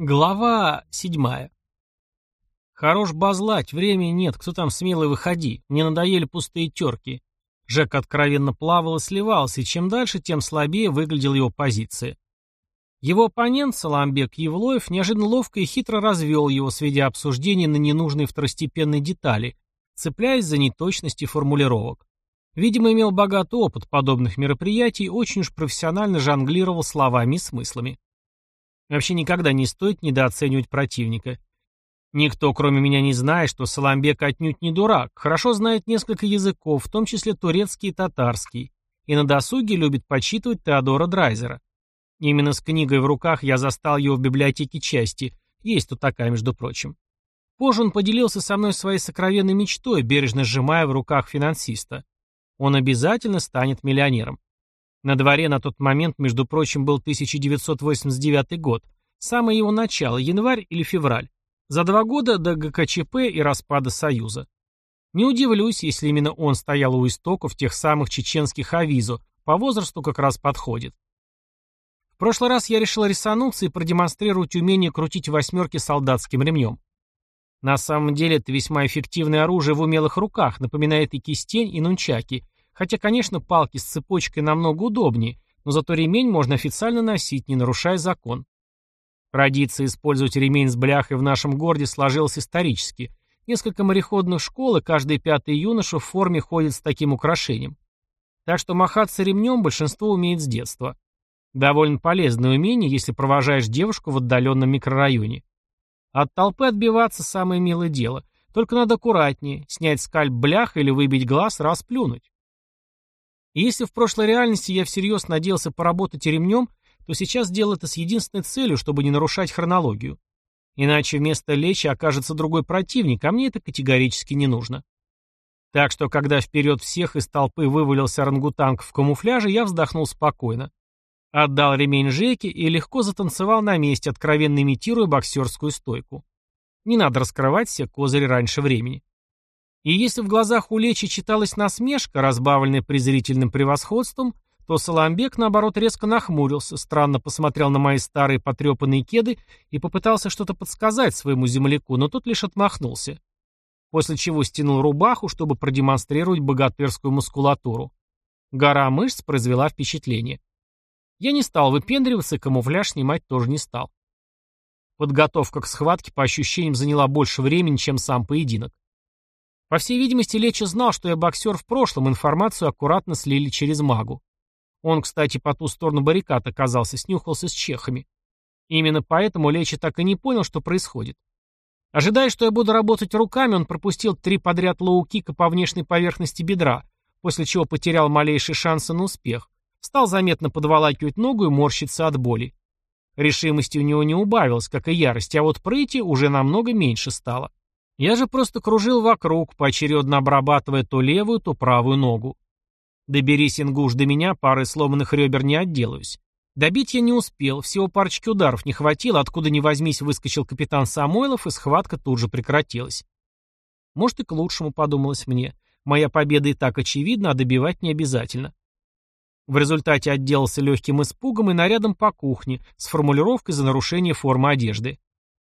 Глава седьмая. Хорош базлать, времени нет, кто там смелый выходи, мне надоели пустые терки. Жек откровенно плавал и сливался, и чем дальше, тем слабее выглядела его позиция. Его оппонент, Саламбек Евлоев, неожиданно ловко и хитро развел его, сведя обсуждение на ненужные второстепенные детали, цепляясь за неточности формулировок. Видимо, имел богатый опыт подобных мероприятий и очень уж профессионально жонглировал словами и смыслами. Вообще никогда не стоит недооценивать противника. Никто, кроме меня, не знает, что Саламбек отнюдь не дурак, хорошо знает несколько языков, в том числе турецкий и татарский, и на досуге любит почитывать Теодора Драйзера. Именно с книгой в руках я застал его в библиотеке части, есть тут такая, между прочим. Позже он поделился со мной своей сокровенной мечтой, бережно сжимая в руках финансиста. Он обязательно станет миллионером. На дворе на тот момент, между прочим, был 1989 год, самое его начало, январь или февраль, за два года до ГКЧП и распада Союза. Не удивлюсь, если именно он стоял у истоков тех самых чеченских авизо, по возрасту как раз подходит. В прошлый раз я решил рисануться и продемонстрировать умение крутить восьмерки солдатским ремнем. На самом деле это весьма эффективное оружие в умелых руках, напоминает и кистень, и нунчаки, Хотя, конечно, палки с цепочкой намного удобнее, но зато ремень можно официально носить, не нарушая закон. Традиция использовать ремень с бляхой в нашем городе сложилась исторически. Несколько мореходных школ и каждый пятый юноша в форме ходит с таким украшением. Так что махаться ремнем большинство умеет с детства. Довольно полезное умение, если провожаешь девушку в отдаленном микрорайоне. От толпы отбиваться самое милое дело. Только надо аккуратнее, снять скальп блях или выбить глаз, раз плюнуть. И если в прошлой реальности я всерьез надеялся поработать ремнем, то сейчас делал это с единственной целью, чтобы не нарушать хронологию. Иначе вместо лечи окажется другой противник, а мне это категорически не нужно. Так что, когда вперед всех из толпы вывалился орангутанг в камуфляже, я вздохнул спокойно. Отдал ремень Жеке и легко затанцевал на месте, откровенно имитируя боксерскую стойку. Не надо раскрывать все козыри раньше времени. И если в глазах у Лечи читалась насмешка, разбавленная презрительным превосходством, то Соломбек, наоборот, резко нахмурился, странно посмотрел на мои старые потрепанные кеды и попытался что-то подсказать своему земляку, но тот лишь отмахнулся. После чего стянул рубаху, чтобы продемонстрировать богатырскую мускулатуру. Гора мышц произвела впечатление. Я не стал выпендриваться камуфляж снимать тоже не стал. Подготовка к схватке по ощущениям заняла больше времени, чем сам поединок. По всей видимости, Леча знал, что я боксер в прошлом, информацию аккуратно слили через Магу. Он, кстати, по ту сторону баррикад оказался, снюхался с чехами. именно поэтому Леча так и не понял, что происходит. Ожидая, что я буду работать руками, он пропустил три подряд лоу-кика по внешней поверхности бедра, после чего потерял малейшие шансы на успех. Стал заметно подволакивать ногу и морщиться от боли. Решимости у него не убавилось, как и ярости, а вот прыти уже намного меньше стало. Я же просто кружил вокруг, поочередно обрабатывая то левую, то правую ногу. Доберись, Ингуш, до меня, пары сломанных ребер не отделаюсь. Добить я не успел, всего парочки ударов не хватило, откуда ни возьмись выскочил капитан Самойлов, и схватка тут же прекратилась. Может и к лучшему, подумалось мне. Моя победа и так очевидна, а добивать не обязательно. В результате отделался легким испугом и нарядом по кухне с формулировкой за нарушение формы одежды.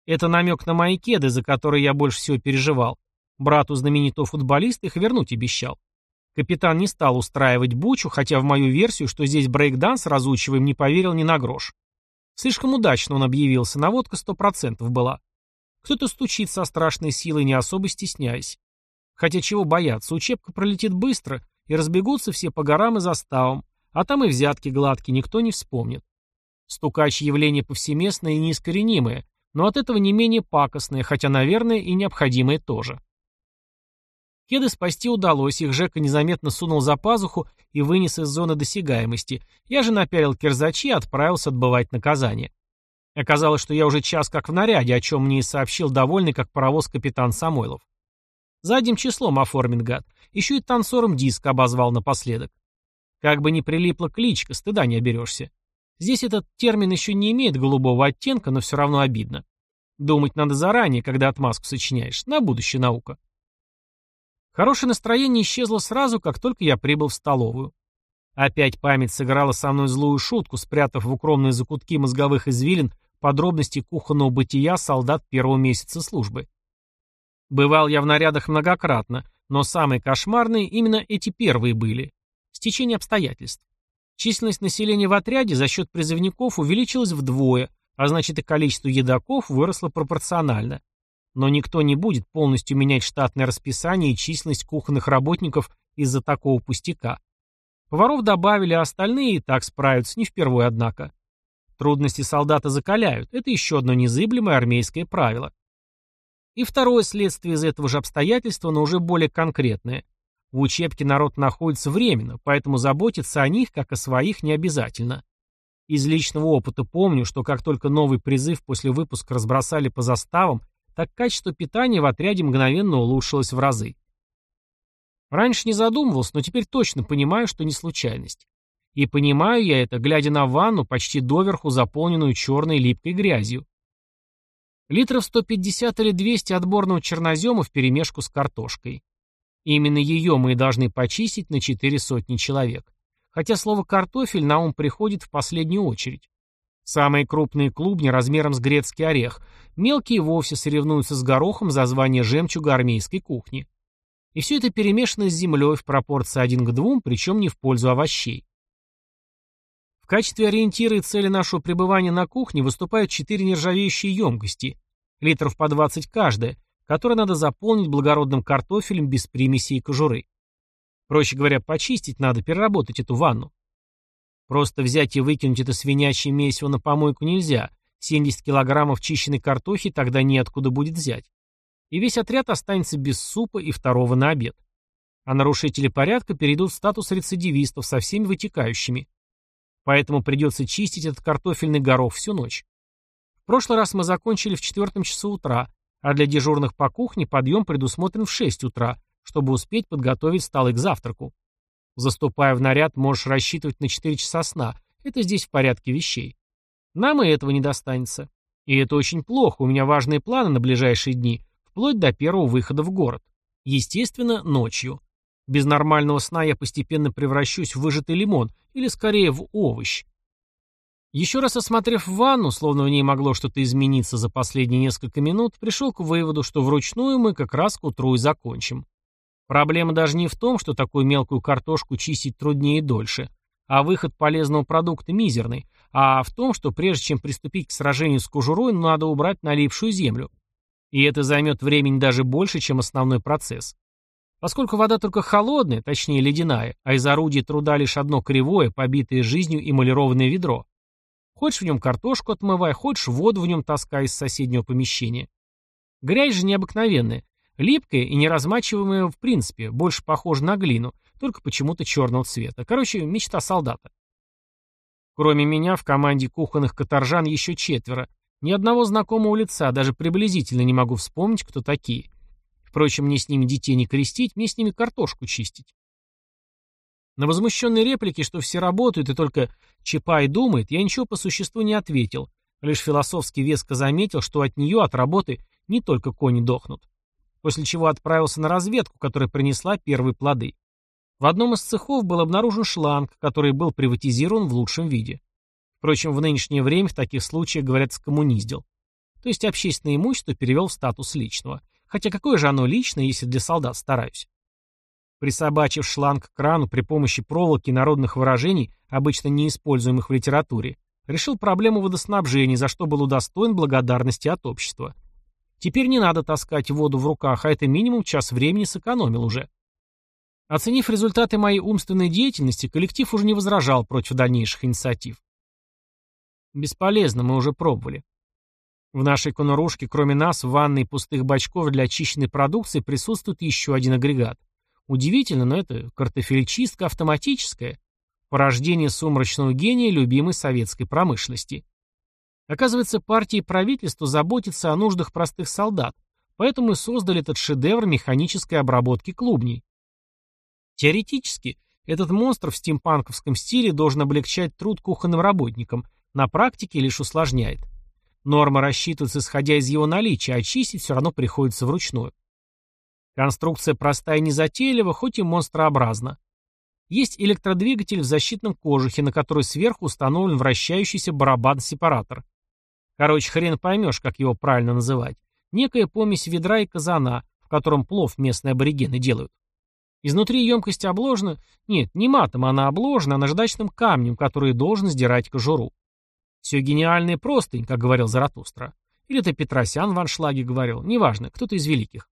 Это намек на мои кеды, за которые я больше всего переживал. Брату знаменитого футболиста их вернуть обещал. Капитан не стал устраивать бучу, хотя в мою версию, что здесь брейкданс разучиваем, не поверил ни на грош. Слишком удачно он объявился, наводка сто процентов была. Кто-то стучит со страшной силой, не особо стесняясь. Хотя чего бояться, учебка пролетит быстро, и разбегутся все по горам и заставам, а там и взятки гладкие никто не вспомнит. Стукач явление повсеместное и неискоренимое, но от этого не менее пакостное, хотя, наверное, и необходимое тоже. Кеды спасти удалось, их Жека незаметно сунул за пазуху и вынес из зоны досягаемости. Я же напялил кирзачи и отправился отбывать наказание. Оказалось, что я уже час как в наряде, о чем мне и сообщил довольный как паровоз капитан Самойлов. Задним числом оформен гад. Еще и танцором диск обозвал напоследок. Как бы ни прилипла кличка, стыда не оберешься. Здесь этот термин еще не имеет голубого оттенка, но все равно обидно. Думать надо заранее, когда отмазку сочиняешь. На будущее наука. Хорошее настроение исчезло сразу, как только я прибыл в столовую. Опять память сыграла со мной злую шутку, спрятав в укромные закутки мозговых извилин подробности кухонного бытия солдат первого месяца службы. Бывал я в нарядах многократно, но самые кошмарные именно эти первые были. Стечение обстоятельств. Численность населения в отряде за счет призывников увеличилась вдвое, а значит и количество едоков выросло пропорционально. Но никто не будет полностью менять штатное расписание и численность кухонных работников из-за такого пустяка. Поваров добавили, а остальные и так справятся, не впервые, однако. Трудности солдата закаляют, это еще одно незыблемое армейское правило. И второе следствие из этого же обстоятельства, но уже более конкретное. В учебке народ находится временно, поэтому заботиться о них, как о своих, не обязательно. Из личного опыта помню, что как только новый призыв после выпуска разбросали по заставам, так качество питания в отряде мгновенно улучшилось в разы. Раньше не задумывался, но теперь точно понимаю, что не случайность. И понимаю я это, глядя на ванну, почти доверху заполненную черной липкой грязью. Литров 150 или 200 отборного чернозема вперемешку с картошкой. Именно ее мы и должны почистить на четыре сотни человек. Хотя слово «картофель» на ум приходит в последнюю очередь. Самые крупные клубни размером с грецкий орех, мелкие вовсе соревнуются с горохом за звание жемчуга армейской кухни. И все это перемешано с землей в пропорции один к двум, причем не в пользу овощей. В качестве ориентира и цели нашего пребывания на кухне выступают четыре нержавеющие емкости, литров по 20 каждая, которые надо заполнить благородным картофелем без примеси и кожуры. Проще говоря, почистить надо, переработать эту ванну. Просто взять и выкинуть это свинячье месиво на помойку нельзя. 70 килограммов чищенной картохи тогда неоткуда будет взять. И весь отряд останется без супа и второго на обед. А нарушители порядка перейдут в статус рецидивистов со всеми вытекающими. Поэтому придется чистить этот картофельный горох всю ночь. В прошлый раз мы закончили в четвертом часу утра, а для дежурных по кухне подъем предусмотрен в 6 утра, чтобы успеть подготовить столы к завтраку. Заступая в наряд, можешь рассчитывать на 4 часа сна. Это здесь в порядке вещей. Нам и этого не достанется. И это очень плохо, у меня важные планы на ближайшие дни, вплоть до первого выхода в город. Естественно, ночью. Без нормального сна я постепенно превращусь в выжатый лимон, или скорее в овощ. Еще раз осмотрев ванну, словно в ней могло что-то измениться за последние несколько минут, пришел к выводу, что вручную мы как раз к утру и закончим. Проблема даже не в том, что такую мелкую картошку чистить труднее и дольше, а выход полезного продукта мизерный, а в том, что прежде чем приступить к сражению с кожурой, надо убрать налипшую землю. И это займет времени даже больше, чем основной процесс. Поскольку вода только холодная, точнее ледяная, а из орудий труда лишь одно кривое, побитое жизнью эмалированное ведро. Хочешь в нем картошку отмывай, хочешь воду в нем таскай из соседнего помещения. Грязь же необыкновенная, липкая и неразмачиваемая в принципе, больше похожа на глину, только почему-то черного цвета. Короче, мечта солдата. Кроме меня в команде кухонных каторжан еще четверо. Ни одного знакомого лица, даже приблизительно не могу вспомнить, кто такие. Впрочем, мне с ними детей не крестить, мне с ними картошку чистить. На возмущенные реплики, что все работают и только Чапай думает, я ничего по существу не ответил, лишь философски веско заметил, что от нее, от работы, не только кони дохнут. После чего отправился на разведку, которая принесла первые плоды. В одном из цехов был обнаружен шланг, который был приватизирован в лучшем виде. Впрочем, в нынешнее время в таких случаях, говорят, скоммуниздил. То есть общественное имущество перевел в статус личного. Хотя какое же оно личное, если для солдат стараюсь? Присобачив шланг к крану при помощи проволоки народных выражений, обычно неиспользуемых в литературе, решил проблему водоснабжения, за что был удостоен благодарности от общества. Теперь не надо таскать воду в руках, а это минимум час времени сэкономил уже. Оценив результаты моей умственной деятельности, коллектив уже не возражал против дальнейших инициатив. Бесполезно, мы уже пробовали. В нашей конурушке, кроме нас, в ванной пустых бачков для очищенной продукции присутствует еще один агрегат. Удивительно, но это картофельчистка автоматическая. Порождение сумрачного гения любимой советской промышленности. Оказывается, партии и правительство заботятся о нуждах простых солдат, поэтому и создали этот шедевр механической обработки клубней. Теоретически, этот монстр в стимпанковском стиле должен облегчать труд кухонным работникам, на практике лишь усложняет. Нормы рассчитываются исходя из его наличия, а чистить все равно приходится вручную. Конструкция простая и незатейлива, хоть и монстрообразна. Есть электродвигатель в защитном кожухе, на который сверху установлен вращающийся барабан-сепаратор. Короче, хрен поймешь, как его правильно называть. Некая помесь ведра и казана, в котором плов местные аборигены делают. Изнутри емкость обложена... Нет, не матом она обложена, а наждачным камнем, который должен сдирать кожуру. Все гениально и простынь, как говорил Заратустра. Или это Петросян в аншлаге говорил, неважно, кто-то из великих.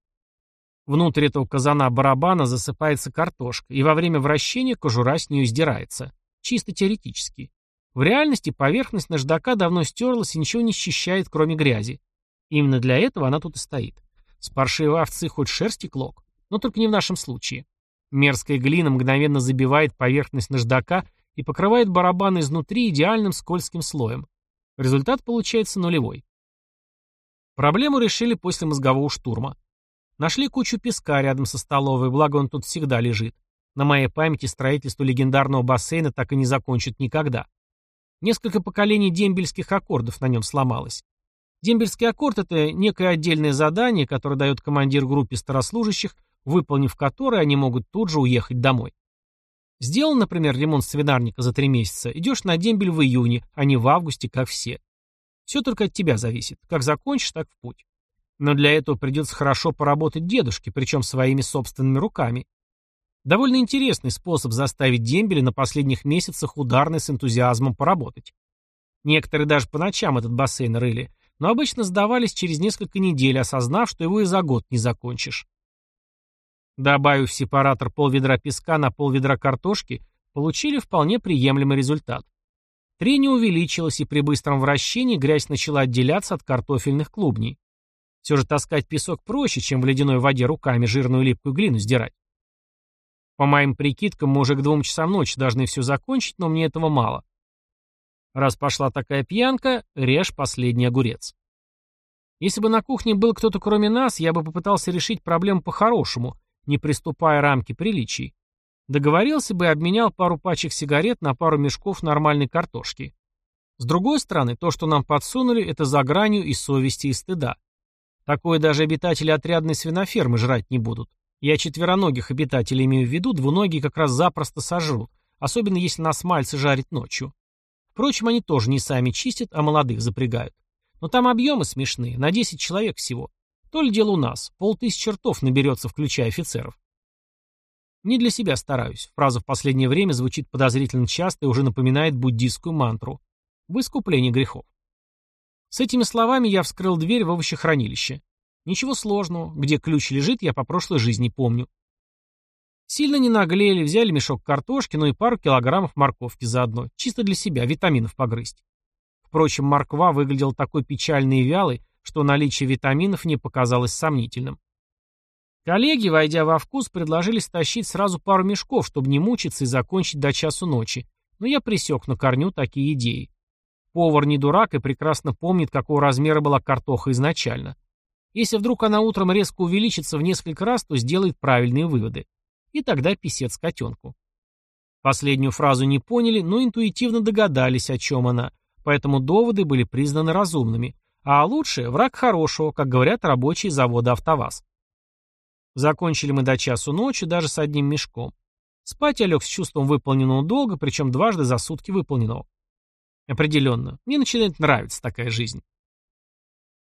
Внутрь этого казана-барабана засыпается картошка, и во время вращения кожура с нее сдирается. Чисто теоретически. В реальности поверхность наждака давно стерлась и ничего не счищает, кроме грязи. Именно для этого она тут и стоит. С паршивой овцы хоть шерсти клок, но только не в нашем случае. Мерзкая глина мгновенно забивает поверхность наждака и покрывает барабан изнутри идеальным скользким слоем. Результат получается нулевой. Проблему решили после мозгового штурма. Нашли кучу песка рядом со столовой, благо он тут всегда лежит. На моей памяти строительство легендарного бассейна так и не закончат никогда. Несколько поколений дембельских аккордов на нем сломалось. Дембельский аккорд – это некое отдельное задание, которое дает командир группе старослужащих, выполнив которое они могут тут же уехать домой. Сделал, например, ремонт свинарника за три месяца, идешь на дембель в июне, а не в августе, как все. Все только от тебя зависит. Как закончишь, так в путь. Но для этого придется хорошо поработать дедушке, причем своими собственными руками. Довольно интересный способ заставить дембеля на последних месяцах ударно с энтузиазмом поработать. Некоторые даже по ночам этот бассейн рыли, но обычно сдавались через несколько недель, осознав, что его и за год не закончишь. Добавив в сепаратор полведра песка на полведра картошки, получили вполне приемлемый результат. Трение увеличилось, и при быстром вращении грязь начала отделяться от картофельных клубней. Все же таскать песок проще, чем в ледяной воде руками жирную липкую глину сдирать. По моим прикидкам, мы уже к двум часам ночи должны все закончить, но мне этого мало. Раз пошла такая пьянка, режь последний огурец. Если бы на кухне был кто-то кроме нас, я бы попытался решить проблему по-хорошему, не приступая рамки приличий. Договорился бы и обменял пару пачек сигарет на пару мешков нормальной картошки. С другой стороны, то, что нам подсунули, это за гранью и совести, и стыда. Такое даже обитатели отрядной свинофермы жрать не будут. Я четвероногих обитателей имею в виду, двуногие как раз запросто сожрут, особенно если на смальце жарить ночью. Впрочем, они тоже не сами чистят, а молодых запрягают. Но там объемы смешные, на 10 человек всего. То ли дело у нас, полтысячи ртов наберется, включая офицеров. Не для себя стараюсь. Фраза в последнее время звучит подозрительно часто и уже напоминает буддийскую мантру. В искуплении грехов. С этими словами я вскрыл дверь в овощехранилище. Ничего сложного, где ключ лежит, я по прошлой жизни помню. Сильно не наглели, взяли мешок картошки, ну и пару килограммов морковки заодно, чисто для себя, витаминов погрызть. Впрочем, морква выглядела такой печальной и вялой, что наличие витаминов не показалось сомнительным. Коллеги, войдя во вкус, предложили стащить сразу пару мешков, чтобы не мучиться и закончить до часу ночи, но я присек на корню такие идеи. Повар не дурак и прекрасно помнит, какого размера была картоха изначально. Если вдруг она утром резко увеличится в несколько раз, то сделает правильные выводы. И тогда писец котенку. Последнюю фразу не поняли, но интуитивно догадались, о чем она, поэтому доводы были признаны разумными. А лучше враг хорошего, как говорят рабочие завода «АвтоВАЗ». Закончили мы до часу ночи, даже с одним мешком. Спать я лег с чувством выполненного долга, причем дважды за сутки выполненного. Определенно, мне начинает нравиться такая жизнь.